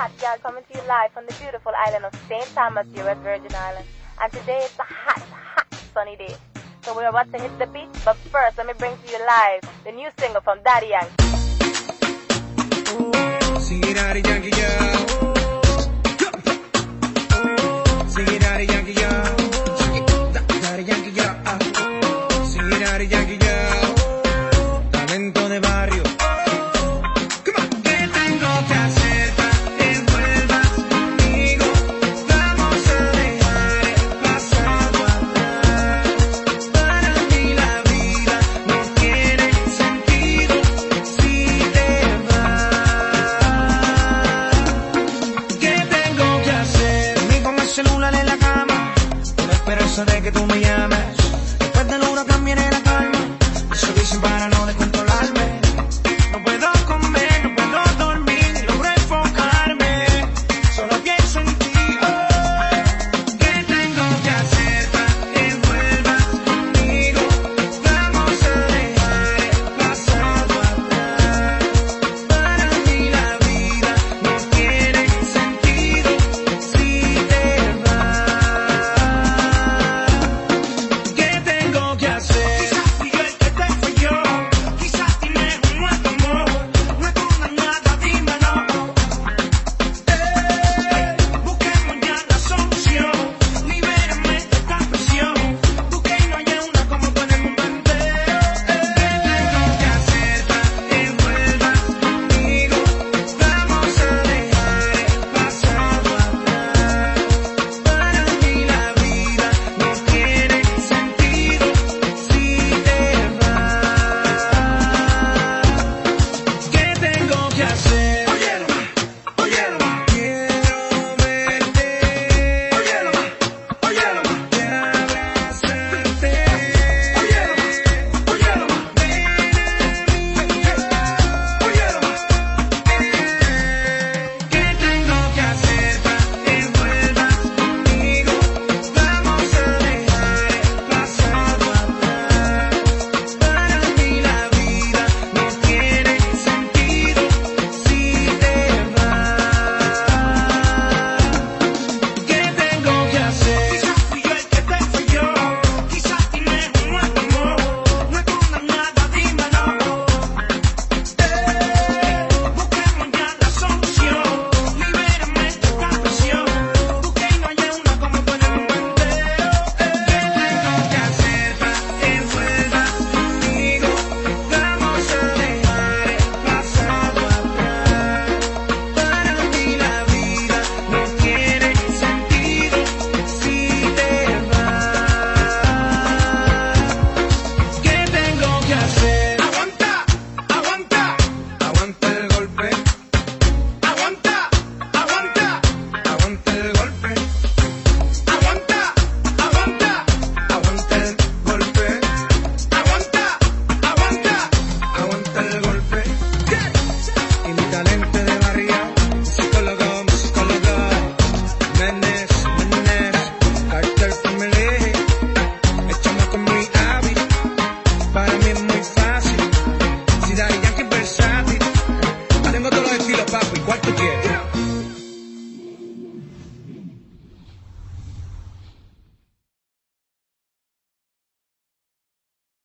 hot girl coming to you live from the beautiful island of St. Thomas here at Virgin Island. And today it's a hot, hot sunny day. So we're about to hit the beach, but first let me bring to you live the new single from Daddy Yankee. Sing it out, Yankee, yeah. Sing it out, Yankee. Daddy Yankee, yeah. Sing it out, Yankee, eso que tú me llames